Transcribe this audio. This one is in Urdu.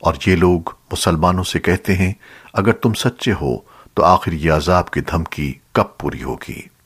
اور یہ لوگ مسلمانوں سے کہتے ہیں، اگر تم سچے ہو، تو آخر یہ عذاب کی دھمکی کب پوری ہوگی؟